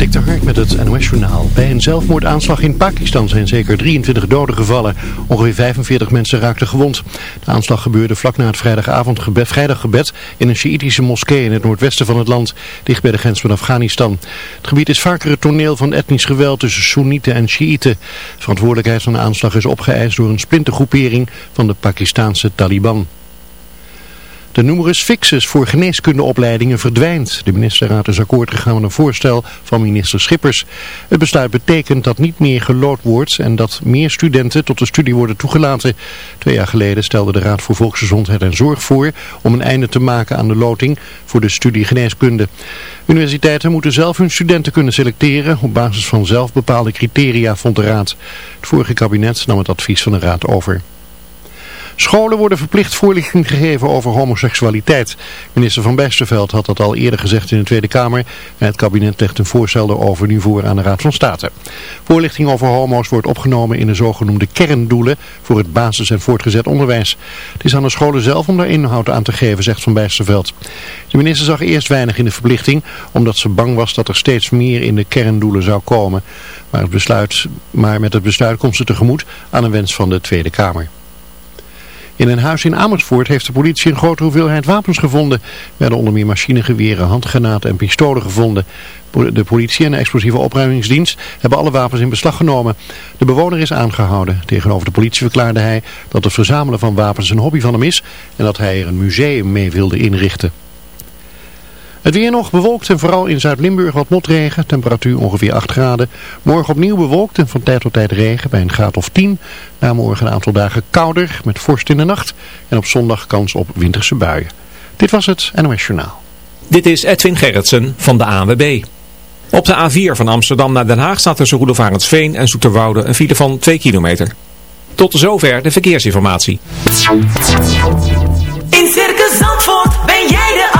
Dik met het NOS-journaal. Bij een zelfmoordaanslag in Pakistan zijn zeker 23 doden gevallen. Ongeveer 45 mensen raakten gewond. De aanslag gebeurde vlak na het vrijdagavondgebed, vrijdaggebed in een Sjiitische moskee in het noordwesten van het land, dicht bij de grens van Afghanistan. Het gebied is vaker het toneel van etnisch geweld tussen Soenieten en Sjiiten. Verantwoordelijkheid van de aanslag is opgeëist door een splintergroepering van de Pakistanse Taliban. De numerus fixus voor geneeskundeopleidingen verdwijnt. De ministerraad is akkoord gegaan met een voorstel van minister Schippers. Het besluit betekent dat niet meer gelood wordt en dat meer studenten tot de studie worden toegelaten. Twee jaar geleden stelde de Raad voor Volksgezondheid en Zorg voor om een einde te maken aan de loting voor de studie geneeskunde. Universiteiten moeten zelf hun studenten kunnen selecteren op basis van zelfbepaalde criteria, vond de Raad. Het vorige kabinet nam het advies van de Raad over. Scholen worden verplicht voorlichting gegeven over homoseksualiteit. Minister Van Bijsterveld had dat al eerder gezegd in de Tweede Kamer. En het kabinet legt een voorstel daarover nu voor aan de Raad van State. Voorlichting over homo's wordt opgenomen in de zogenoemde kerndoelen voor het basis- en voortgezet onderwijs. Het is aan de scholen zelf om daar inhoud aan te geven, zegt Van Bijsterveld. De minister zag eerst weinig in de verplichting, omdat ze bang was dat er steeds meer in de kerndoelen zou komen. Maar, het besluit, maar met het besluit komt ze tegemoet aan een wens van de Tweede Kamer. In een huis in Amersfoort heeft de politie een grote hoeveelheid wapens gevonden. Er werden onder meer machinegeweren, handgranaten en pistolen gevonden. De politie en de explosieve opruimingsdienst hebben alle wapens in beslag genomen. De bewoner is aangehouden. Tegenover de politie verklaarde hij dat het verzamelen van wapens een hobby van hem is en dat hij er een museum mee wilde inrichten. Het weer nog bewolkt en vooral in Zuid-Limburg wat motregen. Temperatuur ongeveer 8 graden. Morgen opnieuw bewolkt en van tijd tot tijd regen bij een graad of 10. Na morgen een aantal dagen kouder met vorst in de nacht. En op zondag kans op winterse buien. Dit was het NOS Journaal. Dit is Edwin Gerritsen van de ANWB. Op de A4 van Amsterdam naar Den Haag staat tussen Roelofarensveen en Zoeterwoude een file van 2 kilometer. Tot zover de verkeersinformatie. In Circus Zandvoort ben jij de.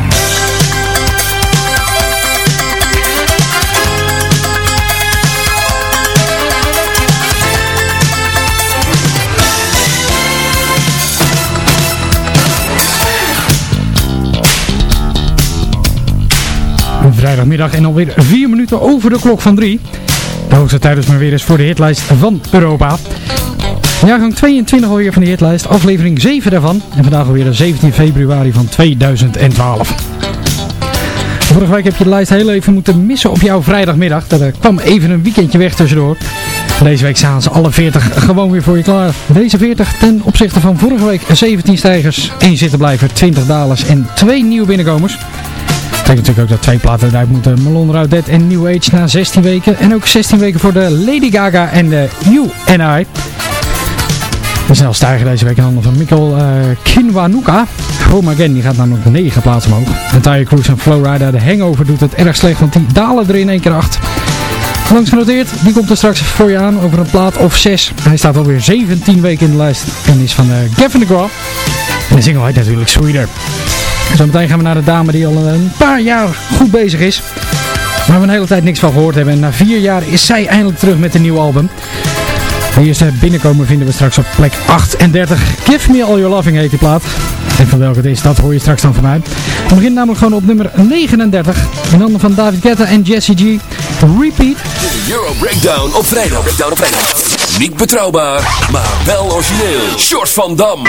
Vrijdagmiddag en alweer 4 minuten over de klok van 3. De hoogste tijd is maar weer eens voor de hitlijst van Europa. Jaargang 22 alweer van de hitlijst, aflevering 7 daarvan. En vandaag alweer de 17 februari van 2012. Vorige week heb je de lijst heel even moeten missen op jouw vrijdagmiddag. Er kwam even een weekendje weg tussendoor. Deze week staan ze alle 40 gewoon weer voor je klaar. Deze 40 ten opzichte van vorige week 17 stijgers, 1 zittenblijver, 20 dalers en 2 nieuwe binnenkomers betekent natuurlijk ook dat twee platen eruit moeten. Melon Raudet en New Age na 16 weken. En ook 16 weken voor de Lady Gaga en de You and I. De snelstijger deze week in handen van Mikkel uh, Kinwanuka. Home Again, die gaat namelijk 9 plaatsen omhoog. En Tiger Cruise en Flowrider, de hangover doet het erg slecht, want die dalen er in één keer acht. Langs genoteerd, die komt er straks voor je aan over een plaat of 6. Hij staat alweer 17 weken in de lijst en is van uh, Gavin DeGraw. En de single heet natuurlijk Sweeter. Zometeen gaan we naar de dame die al een paar jaar goed bezig is. Waar we een hele tijd niks van gehoord hebben. En na vier jaar is zij eindelijk terug met een nieuw album. De eerste binnenkomen vinden we straks op plek 38. Give Me All Your Loving heet die plaat. En van welke het is, dat hoor je straks dan van mij. We beginnen namelijk gewoon op nummer 39. In handen van David Guetta en Jesse G. Repeat. De Euro Breakdown op vrijdag. Breakdown op vrijdag. Niet betrouwbaar, maar wel origineel. Short van Dam.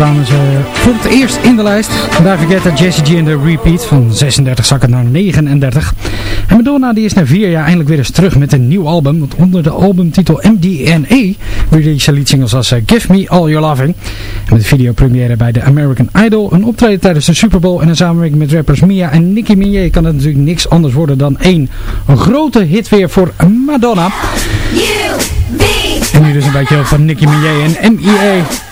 kwamen ze voor het eerst in de lijst. David Guetta, Jesse G en de repeat van 36 zakken naar 39. En Madonna die is na vier jaar eindelijk weer eens terug met een nieuw album. Want onder de albumtitel MDNA release lead singles als eh, Give Me All Your Loving. En met videopremière bij The American Idol. Een optreden tijdens de Super Bowl en een samenwerking met rappers Mia en Nicki Minaj. Kan het natuurlijk niks anders worden dan één grote hit weer voor Madonna. You, en nu dus een beetje van Nicki Minaj en M.I.A.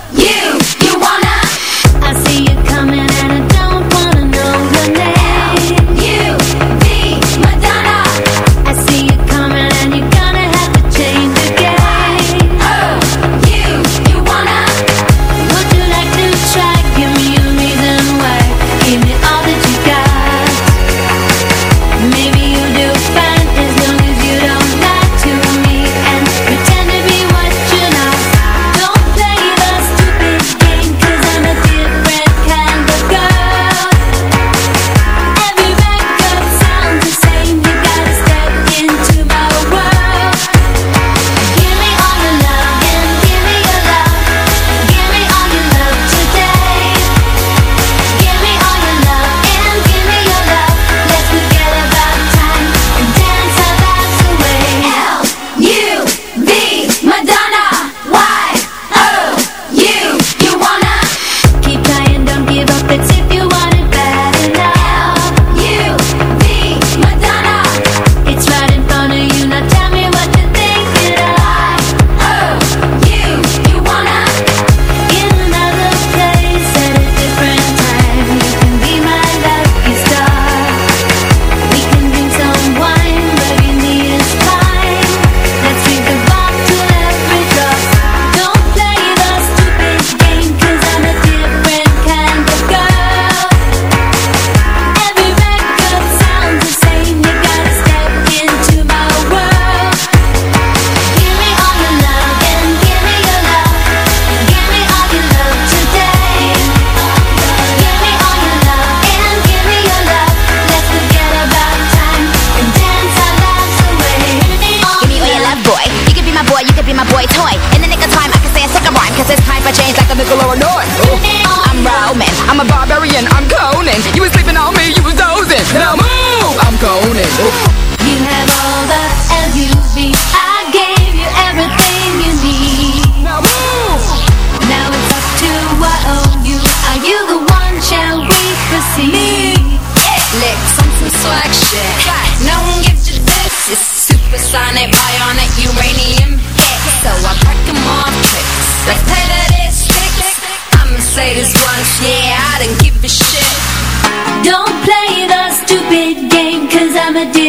nickel or no.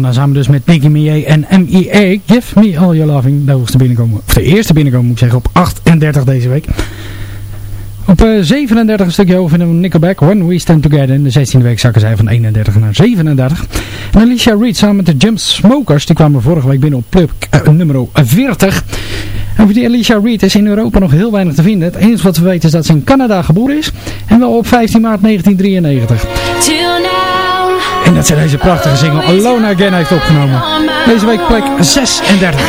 Madonna samen dus met Nicky Minaj en M.I.A. Give Me All Your Loving. De hoogste binnenkomen, of de eerste binnenkomen moet ik zeggen, op 38 deze week. Op eh, uh, 37 een stukje over vinden we Nickelback, When We Stand Together. In de 16e week zakken zij van 31 naar 37. En Alicia Reed samen met de Jump Smokers, die kwamen vorige week binnen op pluk eh, nummer 40. En voor die Alicia Reed is in Europa nog heel weinig te vinden. Het enige wat we weten is dat ze in Canada geboren is. En wel op 15 maart 1993. En dat zij deze prachtige single Alone Again heeft opgenomen. Deze week plek 36.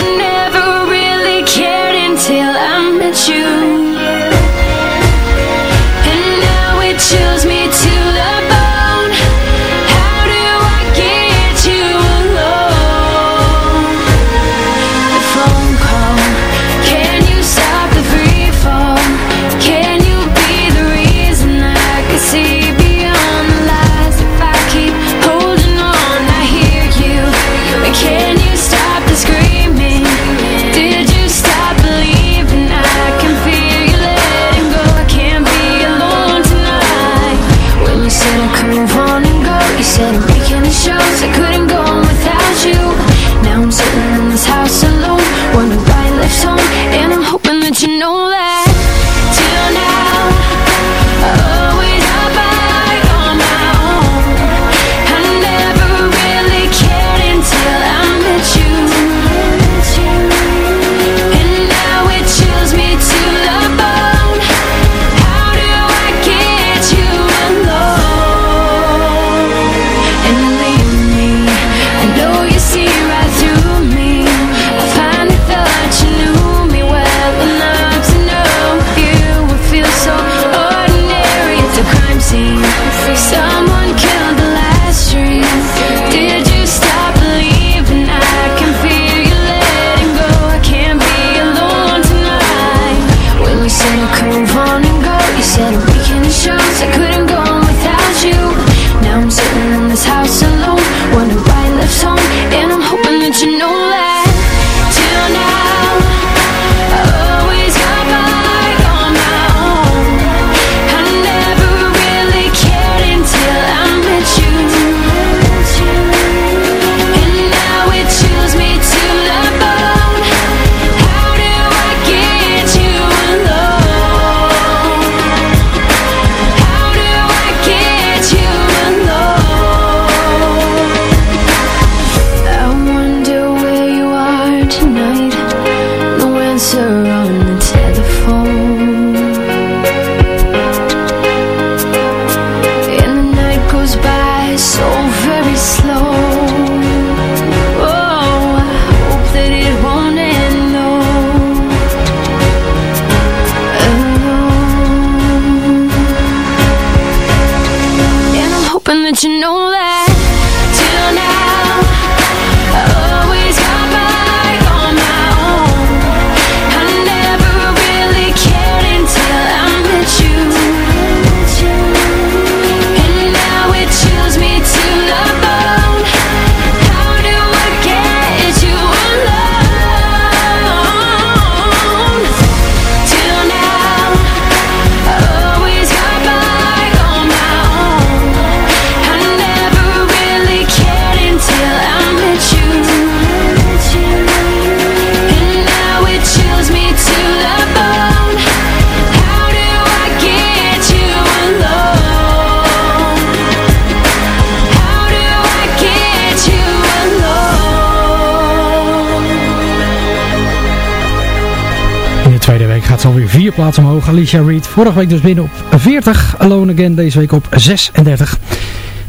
plaats omhoog. Alicia Reed, vorige week dus binnen op 40. Alone Again, deze week op 36.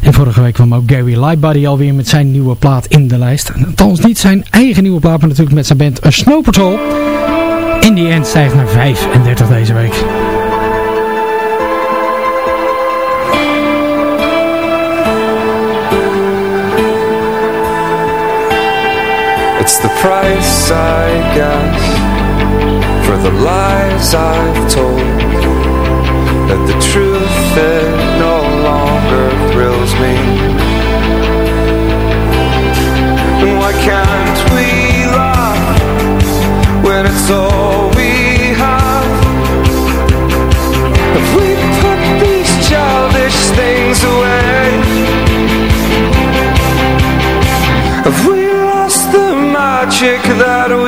En vorige week kwam ook Gary Lightbody alweer met zijn nieuwe plaat in de lijst. Althans niet zijn eigen nieuwe plaat, maar natuurlijk met zijn band A Snow Patrol. In die end stijgt naar 35 deze week. It's the price I guess the lies I've told. That the truth it no longer thrills me. Why can't we love When it's all we have? If we put these childish things away Have we lost the magic that we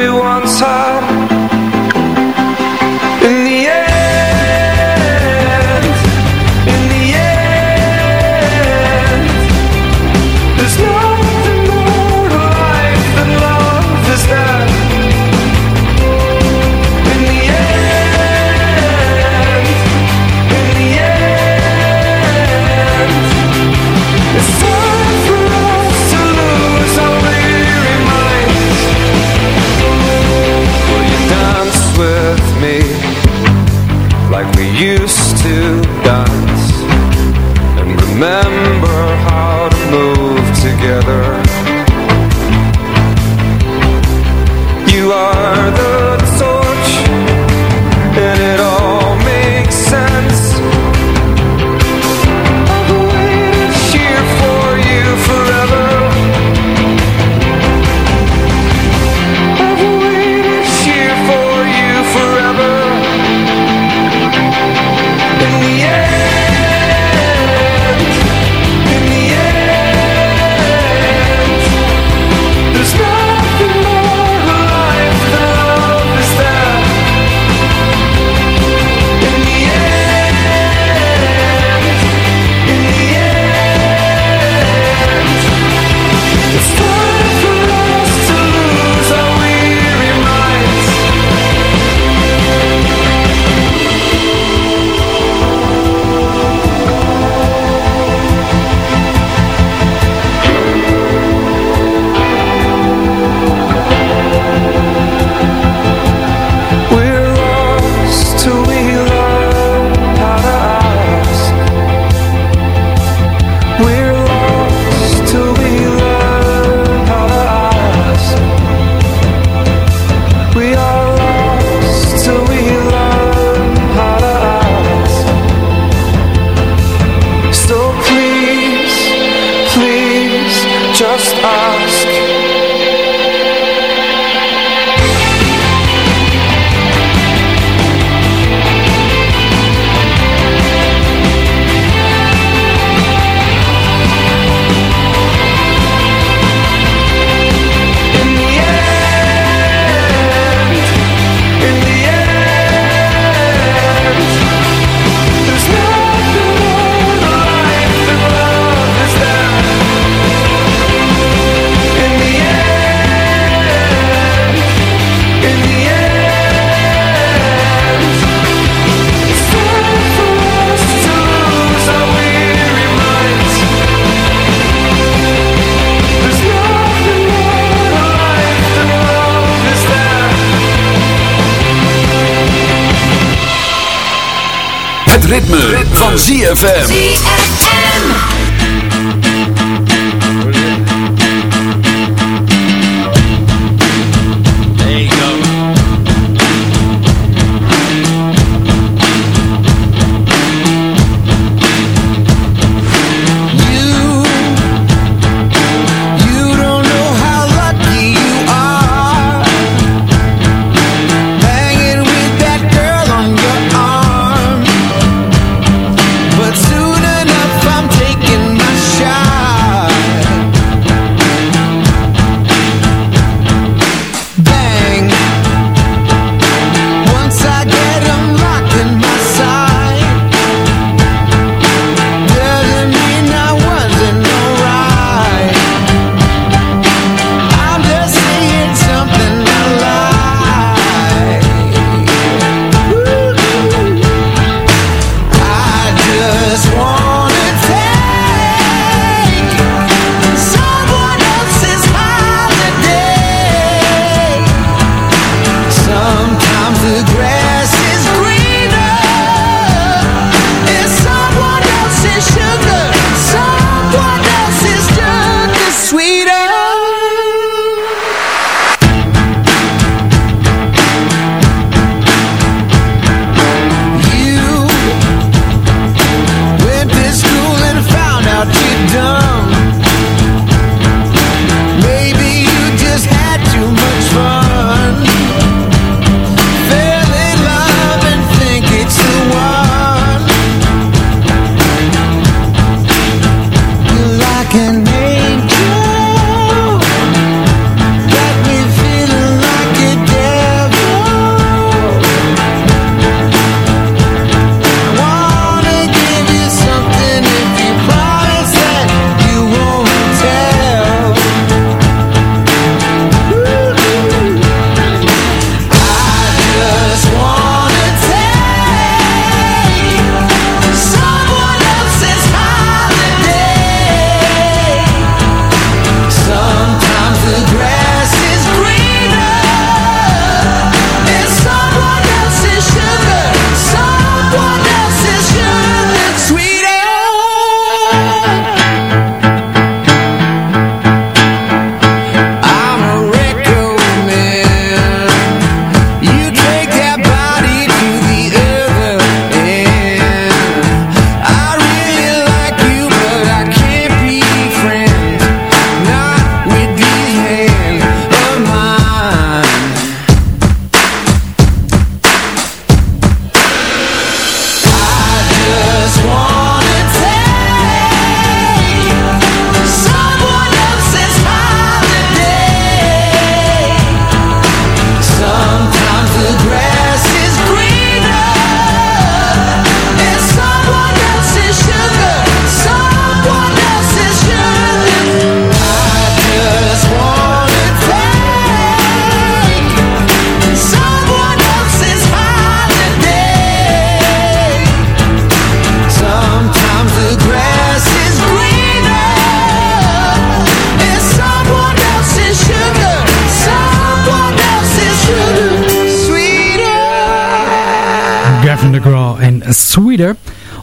ZFM.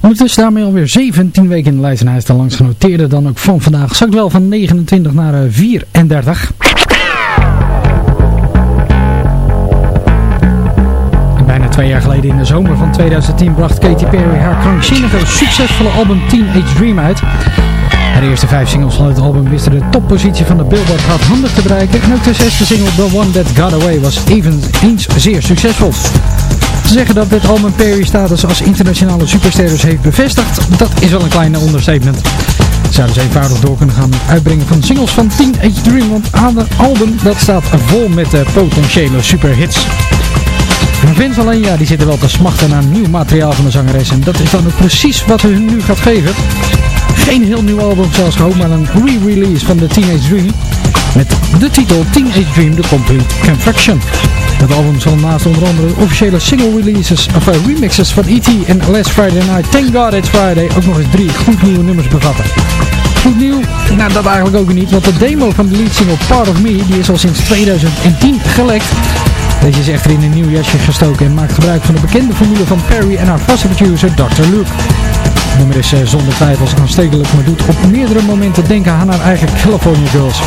Ondertussen daarmee alweer 17 weken in de lijst en hij is dan langs genoteerde dan ook van vandaag. Zakt wel van 29 naar 34. Bijna twee jaar geleden in de zomer van 2010 bracht Katy Perry haar krankzinnige succesvolle album Teenage Dream uit. De eerste vijf singles van het album wisten de toppositie van de Billboard 100 te bereiken. En ook de zesde single The One That Got Away was eveneens zeer succesvol. Te zeggen dat dit album Perry status als internationale superster dus heeft bevestigd, dat is wel een kleine understatement. Ze zouden dus eenvoudig door kunnen gaan uitbrengen van singles van Teenage Dream, want aan het album dat staat vol met uh, potentiële superhits. Fans alleen, ja, die zitten wel te smachten naar nieuw materiaal van de zangeres en dat is dan ook precies wat hun nu gaat geven. Geen heel nieuw album zoals gehoopt, maar een re-release van de Teenage Dream met de titel Teenage Dream The Complete Construction. Het album zal naast onder andere officiële single releases of uh, remixes van E.T. en Last Friday Night, Thank God It's Friday ook nog eens drie goed nieuwe nummers bevatten. Goed nieuw? Nou dat eigenlijk ook niet, want de demo van de lead single Part of Me die is al sinds 2010 gelekt. Deze is echter in een nieuw jasje gestoken en maakt gebruik van de bekende formule van Perry en haar vaste producer Dr. Luke. Het nummer is uh, zonder twijfels aanstekelijk, maar doet op meerdere momenten denken aan haar eigen California Girls.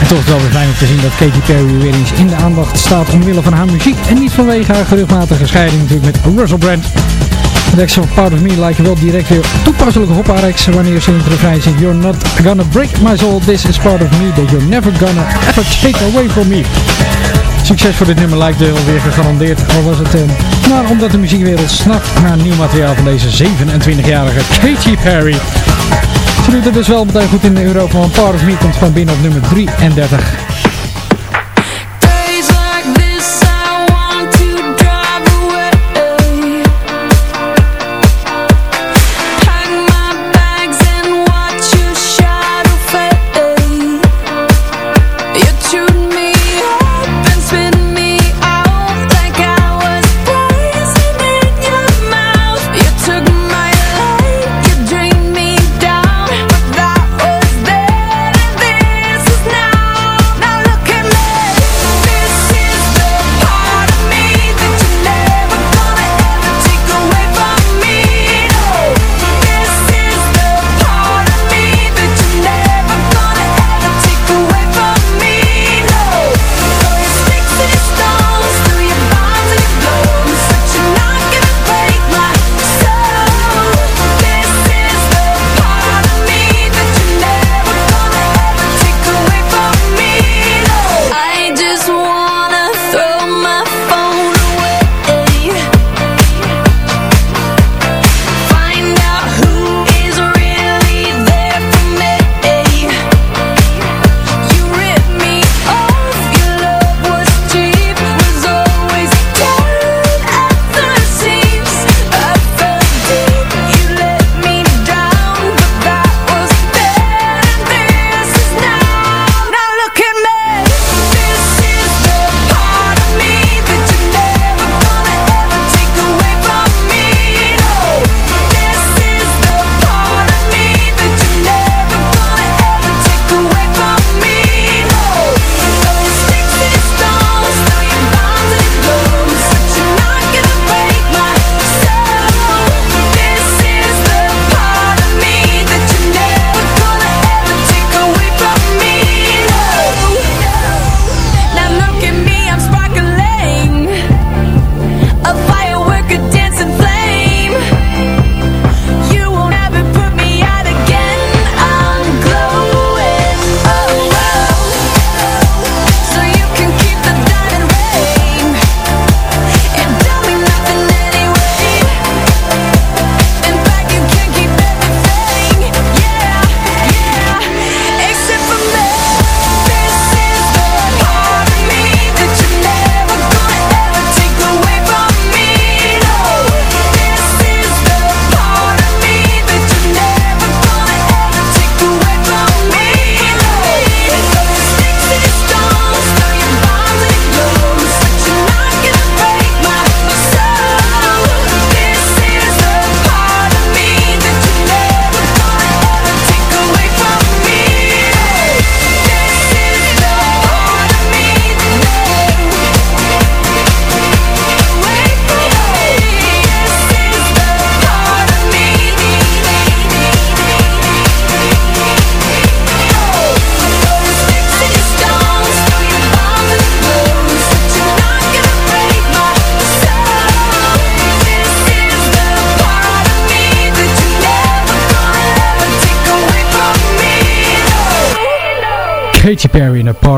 En toch is het wel weer fijn om te zien dat Katy Perry weer eens in de aandacht staat omwille van haar muziek en niet vanwege haar geruchtmatige scheiding natuurlijk met Russell Brand. De acts van Part of Me lijken wel direct weer toepasselijke hopparex wanneer ze in het refrein You're not gonna break my soul, this is part of me that you're never gonna ever take away from me. Succes voor dit nummer lijkt wel weer gegarandeerd, al was het eh, maar omdat de muziekwereld snakt naar nieuw materiaal van deze 27-jarige Katy Perry. Ze doet het dus wel meteen goed in Europa, want Part of Me komt van binnen op nummer 33.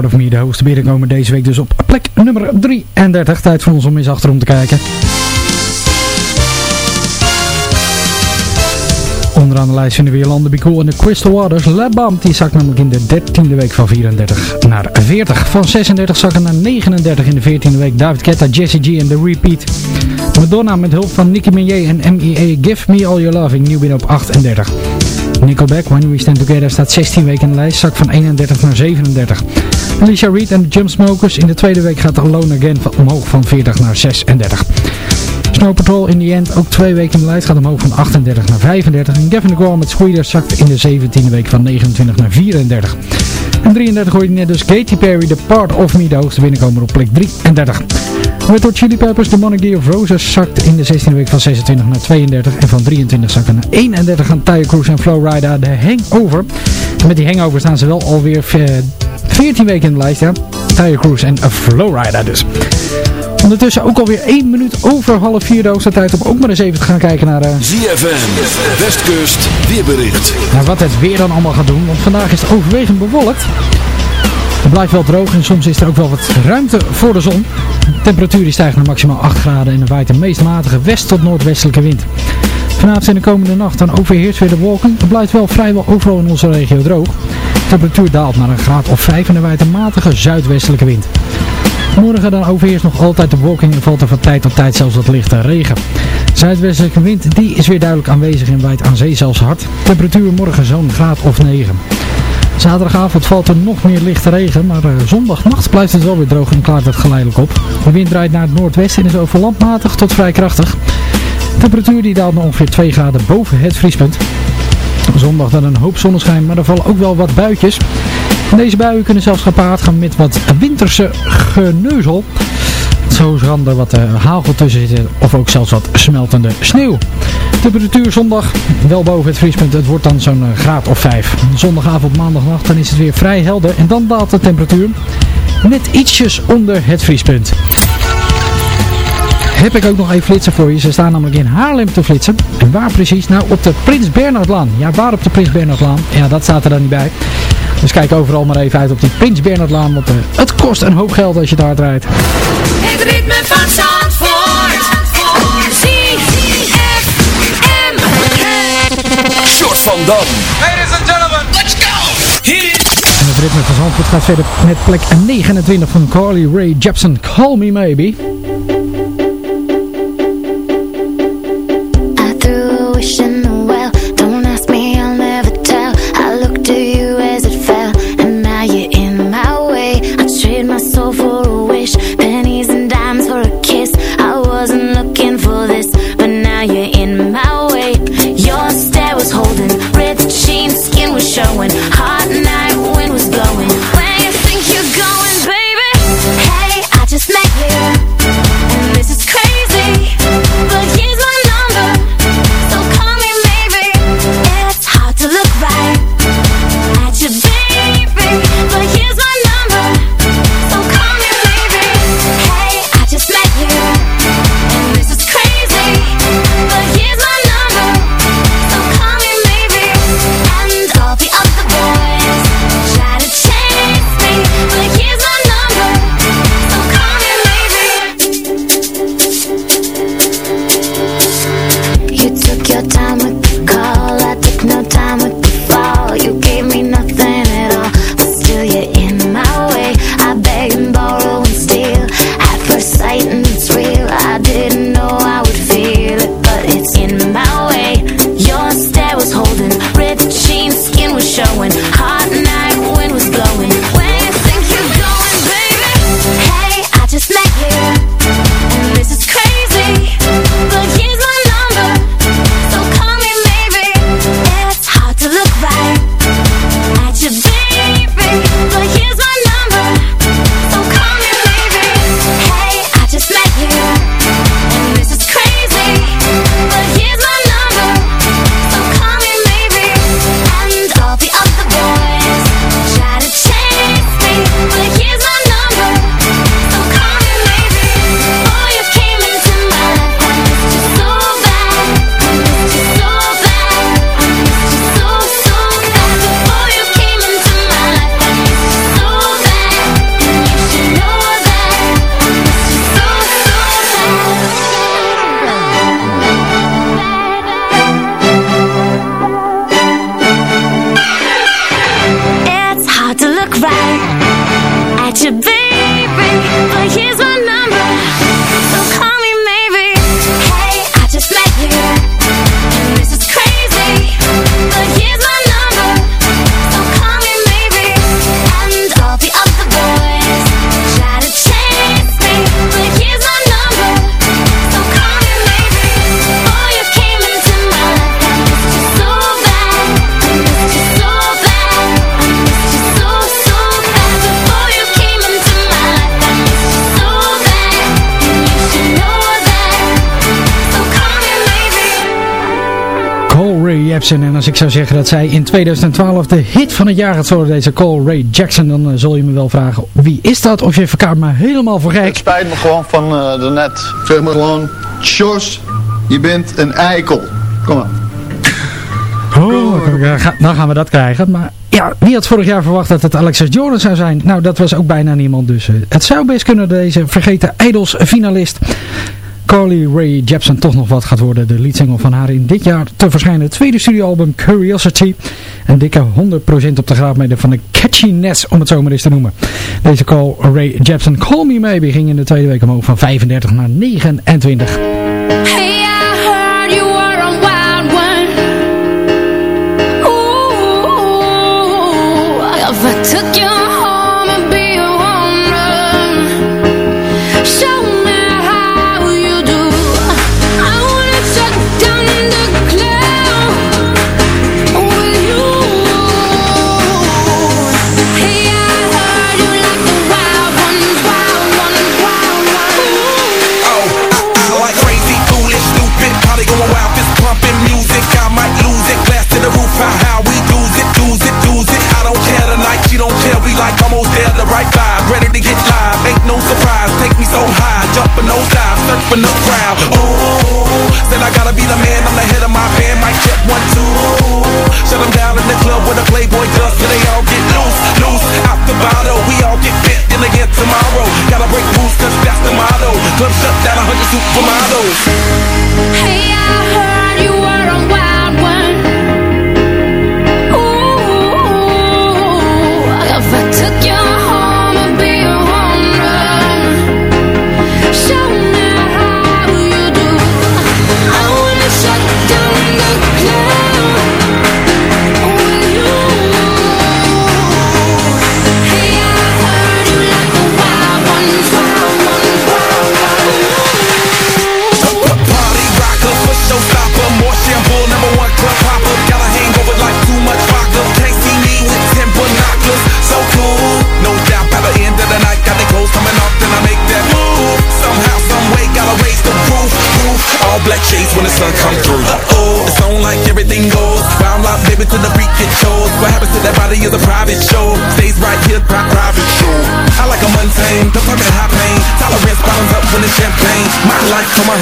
Part of Me. De hoogste binnenkomen deze week dus op plek nummer 33. Tijd voor ons om eens achterom te kijken. Onderaan de lijst vinden we Jolanda Be Cool en de Crystal Waters. La die zakt namelijk in de 13e week van 34 naar 40. Van 36 zakken naar 39 in de 14e week. David Guetta, Jesse G en The Repeat. Madonna met hulp van Nicki Minaj en MEA Give Me All Your Loving, nieuw binnen op 38. Nickelback, When We Stand Together, staat 16 weken in de lijst, zak van 31 naar 37. Alicia Reed en de Jumpsmokers, in de tweede week gaat Alone Again van omhoog van 40 naar 36. Snow Patrol in the end, ook twee weken in de lijst, gaat omhoog van 38 naar 35. En Gavin DeGraw met Squeeder zakt in de 17e week van 29 naar 34. En 33 hoorde je net dus Katy Perry, The Part of Me, de hoogste binnenkomer op plek 33. Red Hot Chili Peppers, The Monarchy of Roses, zakt in de 16e week van 26 naar 32. En van 23 zakken naar 31 gaan Tyre Cruise en Flowrider, de Hangover. En met die Hangover staan ze wel alweer 14 weken in de lijst, ja. Tyre Cruise en Flowrider dus. Ondertussen ook alweer 1 minuut over half 4 de hoogste tijd om ook maar eens even te gaan kijken naar... Uh... ZFM, Westkust, weerbericht. Naar wat het weer dan allemaal gaat doen, want vandaag is het overwegend bewolkt. Het blijft wel droog en soms is er ook wel wat ruimte voor de zon. De temperatuur stijgt naar maximaal 8 graden en er waait een meest matige west- tot noordwestelijke wind. Vanavond en de komende nacht dan overheerst weer de wolken. Het blijft wel vrijwel overal in onze regio droog. De temperatuur daalt naar een graad of 5 en er waait een matige zuidwestelijke wind. Morgen dan overheerst nog altijd de wolking en valt er van tijd tot tijd zelfs wat lichte regen. Zuidwestelijke wind die is weer duidelijk aanwezig en waait aan zee zelfs hard. Temperatuur morgen zo'n graad of 9. Zaterdagavond valt er nog meer lichte regen, maar uh, zondagnacht blijft het wel weer droog en klaart het geleidelijk op. De wind draait naar het noordwesten en is over landmatig tot vrij krachtig. De temperatuur die daalt naar ongeveer 2 graden boven het vriespunt. Zondag dan een hoop zonneschijn, maar er vallen ook wel wat buitjes. Deze buien kunnen zelfs gepaard gaan met wat winterse geneuzel. Zo kan er wat uh, hagel tussen zitten of ook zelfs wat smeltende sneeuw. Temperatuur zondag wel boven het vriespunt. Het wordt dan zo'n graad of 5. Zondagavond, maandagnacht dan is het weer vrij helder. En dan daalt de temperatuur net ietsjes onder het vriespunt. Heb ik ook nog even flitsen voor je. Ze staan namelijk in Haarlem te flitsen. En waar precies? Nou op de Prins Bernhardlaan. Ja, waar op de Prins Bernhardlaan? Ja, dat staat er dan niet bij. Dus kijk overal maar even uit op die Prins Bernhardlaan. Want uh, het kost een hoop geld als je daar rijdt. Het ritme van Zandvoort. ZFM. Short van Dam. Ladies and gentlemen, let's go! Hit it! En het ritme van Zandvoort gaat verder met plek 29 van Carly Rae Jepsen. Call Me Maybe. I threw a wish in Jepsen. En als ik zou zeggen dat zij in 2012 de hit van het jaar gaat worden, deze Call Ray Jackson, dan uh, zul je me wel vragen, wie is dat? Of je verkaart me helemaal voor gek. Het spijt me gewoon van uh, de net. Zeg me gewoon, Jos, je bent een eikel. Kom maar. Oh, dan gaan we dat krijgen. Maar ja, wie had vorig jaar verwacht dat het Alexis Jordan zou zijn? Nou, dat was ook bijna niemand. Dus uh, het zou best kunnen deze vergeten Idols finalist Carly Rae Jepsen toch nog wat gaat worden. De leadsingle van haar in dit jaar te verschijnen tweede studioalbum Curiosity. Een dikke 100% op de graadmeter van de catchiness, om het zo maar eens te noemen. Deze Carly Rae Jepsen, Call Me Maybe, ging in de tweede week omhoog van 35 naar 29. Hey, right vibe, ready to get live. Ain't no surprise, take me so high, jumping no dive, surfing the crowd. Oh, said I gotta be the man, I'm the head of my band, mic check one, two. Shut them down in the club with a Playboy does, so they all get loose, loose, out the bottle. We all get fit in again tomorrow. Gotta break rules, cause that's the motto. Club shut down, a hundred supermodels. Hey,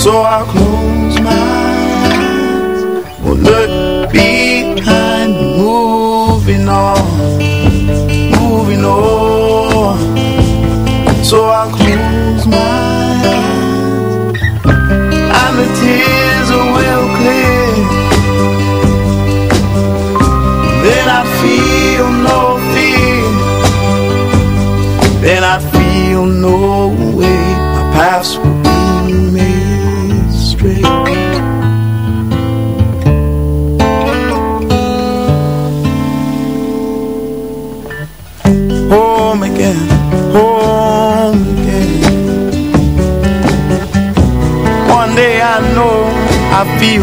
So I close my eyes Will look be be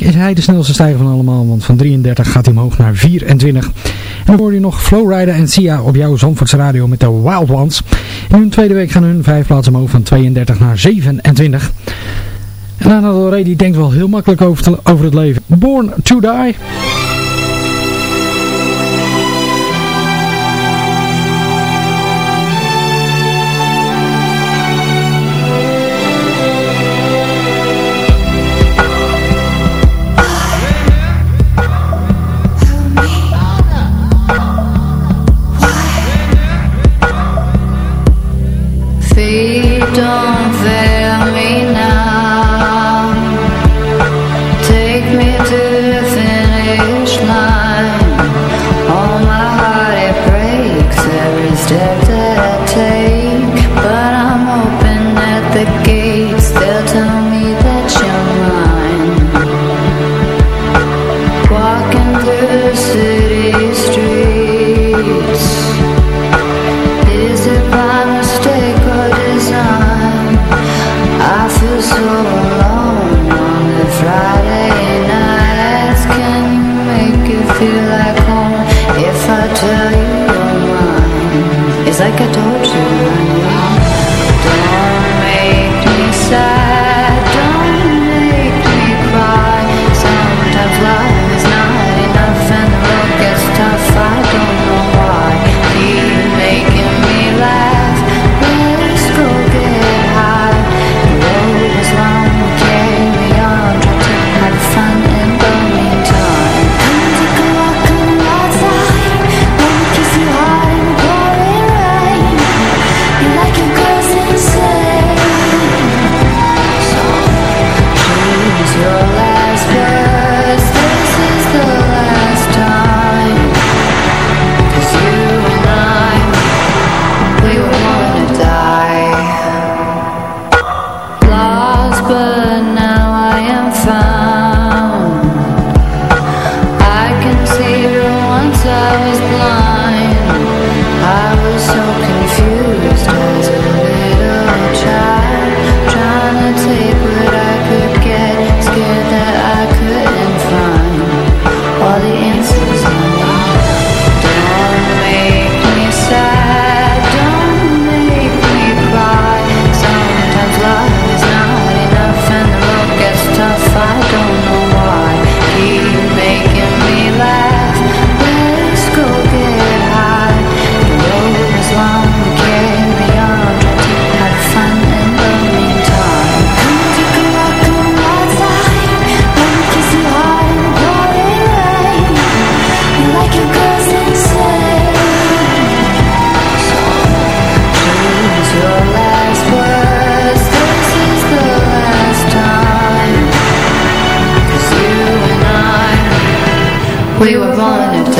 is hij de snelste stijger van allemaal, want van 33 gaat hij omhoog naar 24. En dan hoor je nog Flowrider en Sia op jouw Zandvoortse radio met de Wild Ones. In hun tweede week gaan hun vijf plaatsen omhoog van 32 naar 27. En Anna Del al die denkt wel heel makkelijk over het leven. Born to Die... like I told you. We were born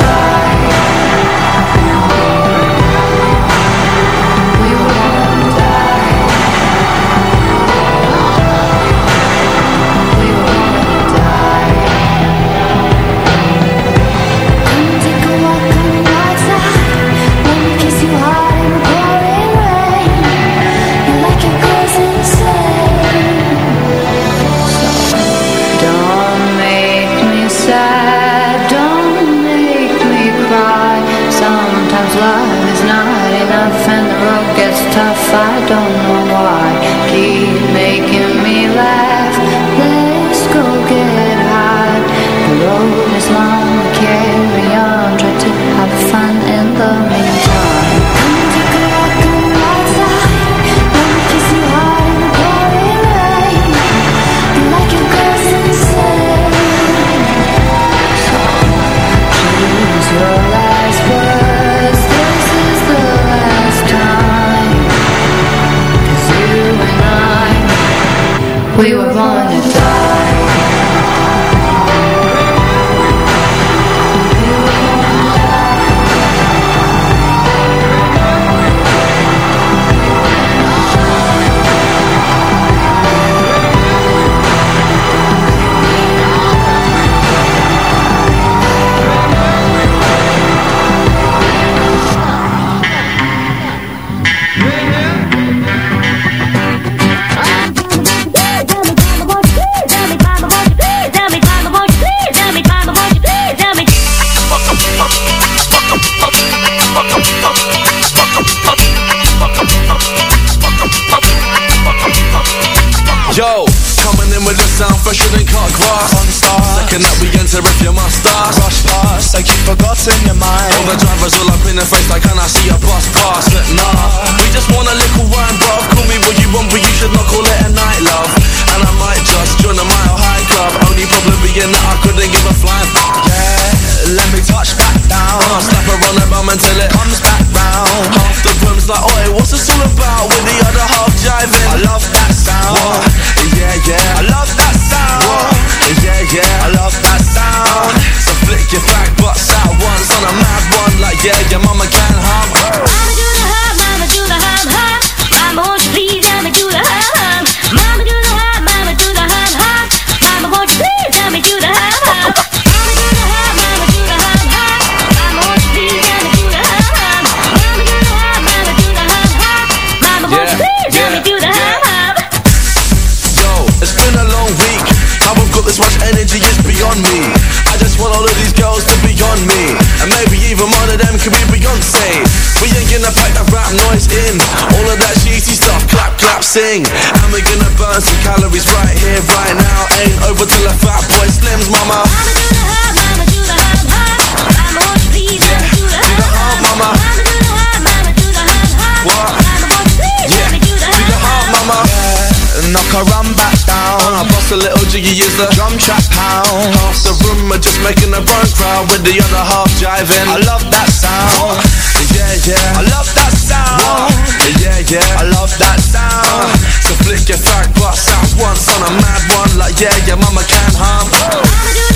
face like can I see a bus pass? But nah, we just want a little wine, bruv. Call me what you want, but you should not call it a night, love. And I might just join a mile high club. Only problem being that I couldn't give a flying. Yeah, let me touch back down. Slap her on the bum until it comes back round. Half the room's like, oi, what's this all about? With the other half jiving. I love that sound. What? Yeah, yeah. I love that sound. Yeah, yeah. I love that sound. So flick your fat butts out once on a mad one. Like, yeah, yeah, mama sing. And we're gonna burn some calories right here, right now. Ain't over till a fat boy slims, mama. Mama do the hum, mama do the hum, hum. Mama won't you please me do the hum, hum. mama. Mama do the hum, mama do the hum, hum. What? Mama won't you please let me do the hum, hum. mama. knock her run back down. I bust a little jiggy, use the drum track pound. Half the room are just making a burn crowd with the other half jiving. I love that sound. Yeah, yeah. I love that sound. Yeah, yeah. I love that a mad one, like yeah, your mama can hum. Mama do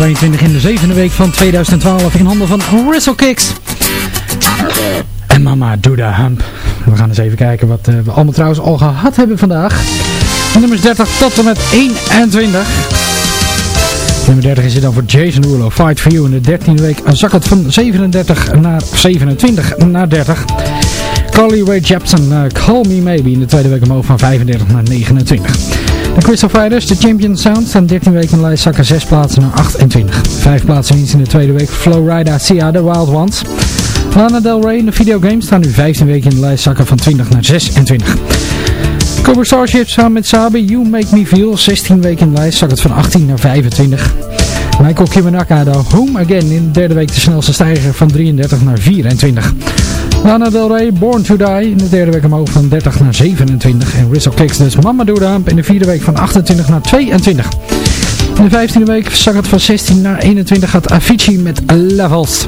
22 in de zevende week van 2012 in handen van Wrestle Kicks. En Mama Do The Hump. We gaan eens even kijken wat uh, we allemaal trouwens al gehad hebben vandaag. Nummers 30 tot en met 21. Nummer 30 is er dan voor Jason Derulo, Fight For You. In de 13e week zak het van 37 naar 27 naar 30. Carly Rae Jepsen, uh, Call Me Maybe. In de tweede week omhoog van 35 naar 29. Crystal Fighters, de Champion Sound, staan 13 weken in de lijst, zakken 6 plaatsen naar 28. 5 plaatsen winst in de tweede week. Flowrider, Sia, The Wild Ones. Lana Del Rey in de videogame staan nu 15 weken in de lijst, zakken van 20 naar 26. Cobra Starship samen met Sabi, You Make Me Feel, 16 weken in de lijst, zak het van 18 naar 25. Michael Kimanaka, de Home Again, in de derde week de snelste stijger van 33 naar 24. Lana Del Rey, Born to Die, in de derde week omhoog van 30 naar 27. En Rizzo Kicks dus Mama Do Hump in de vierde week van 28 naar 22. In de vijftiende week zak het van 16 naar 21 gaat Avicii met Levels.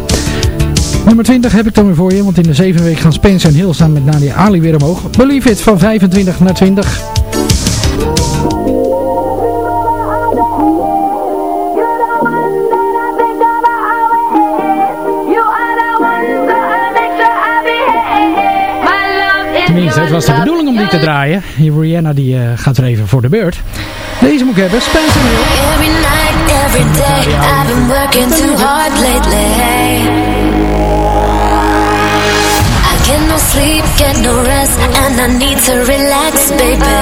Nummer 20 heb ik dan weer voor je, want in de zevende week gaan Spencer en Hill staan met Nadia Ali weer omhoog. Believe It van 25 naar 20. Tenminste, het was de bedoeling om die te draaien. Hier Rihanna die uh, gaat er even voor de beurt. Deze moet ik hebben, Spencer Hill. Every night, every day, I've been working too hard lately. I get no sleep, get no rest, and I need to relax, baby.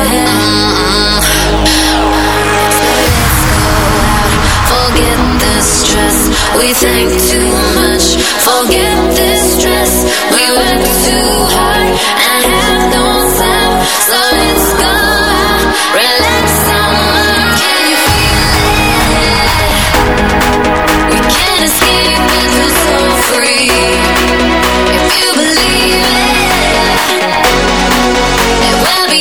Forget the stress, we think too much. Forget this stress, we work too hard and have no time. So let's go relax someone. Can you feel it? We can't escape it, we're so free. If you believe it, it will be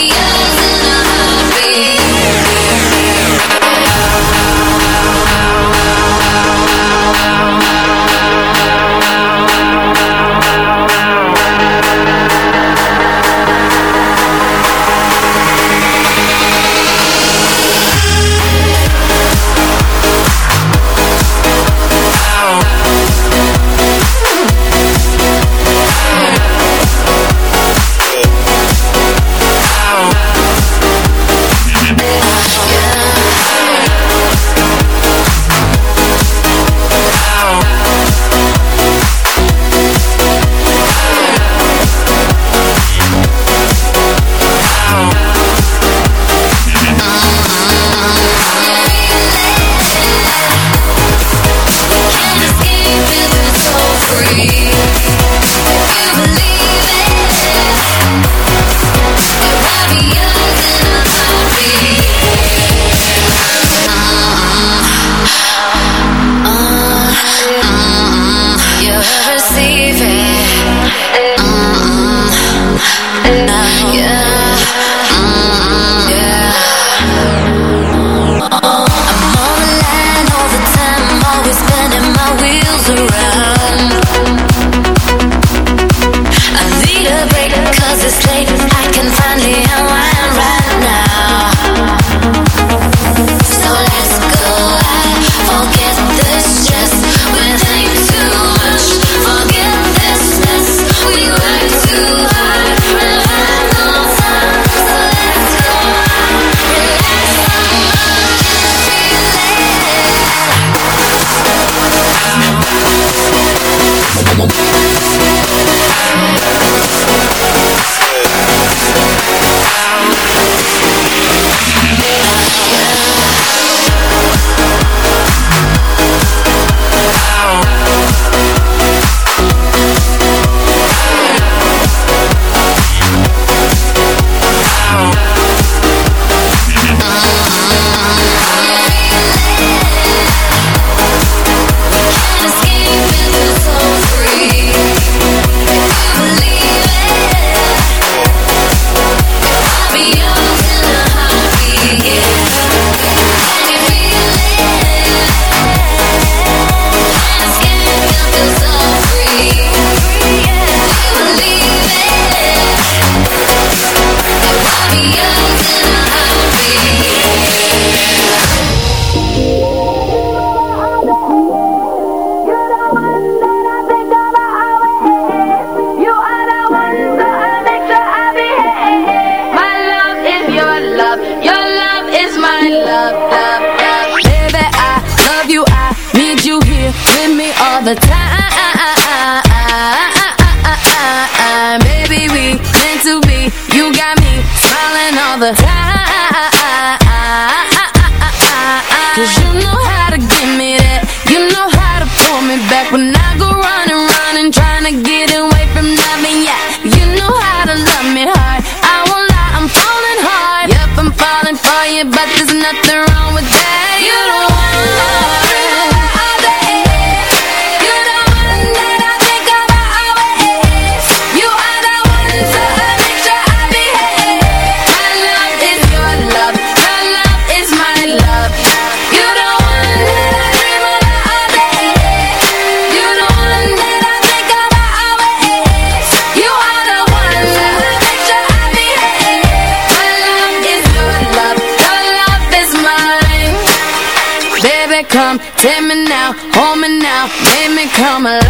down, me now, hold me now, make me come alive.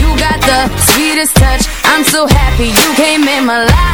You got the sweetest touch, I'm so happy you came in my life.